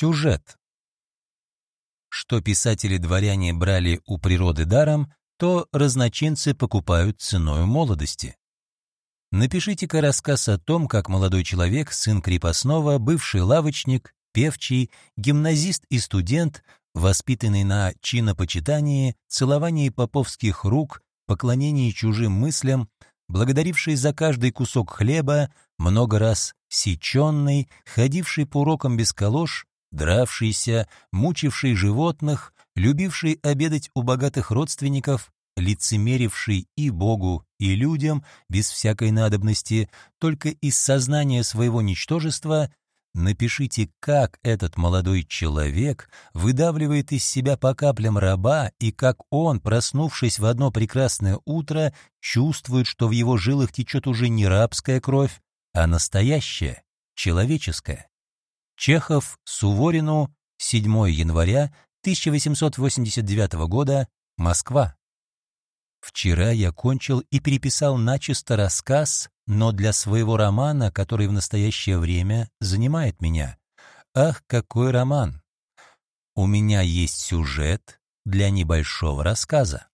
Сюжет. Что писатели-дворяне брали у природы даром, то разночинцы покупают ценою молодости. Напишите-ка рассказ о том, как молодой человек, сын крепостного, бывший лавочник, певчий, гимназист и студент, воспитанный на чинопочитании, целовании поповских рук, поклонении чужим мыслям, благодаривший за каждый кусок хлеба, много раз сеченный, ходивший по урокам без колош, дравшийся, мучивший животных, любивший обедать у богатых родственников, лицемеривший и Богу, и людям без всякой надобности, только из сознания своего ничтожества, напишите, как этот молодой человек выдавливает из себя по каплям раба и как он, проснувшись в одно прекрасное утро, чувствует, что в его жилах течет уже не рабская кровь, а настоящая, человеческая. Чехов Суворину, 7 января 1889 года, Москва. Вчера я кончил и переписал начисто рассказ, но для своего романа, который в настоящее время занимает меня. Ах, какой роман! У меня есть сюжет для небольшого рассказа.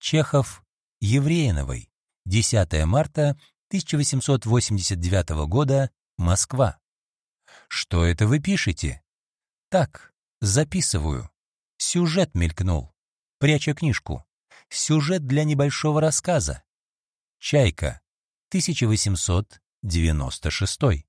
Чехов, Евреиновой, 10 марта 1889 года, Москва. Что это вы пишете? Так, записываю. Сюжет мелькнул, пряча книжку. Сюжет для небольшого рассказа. Чайка, 1896.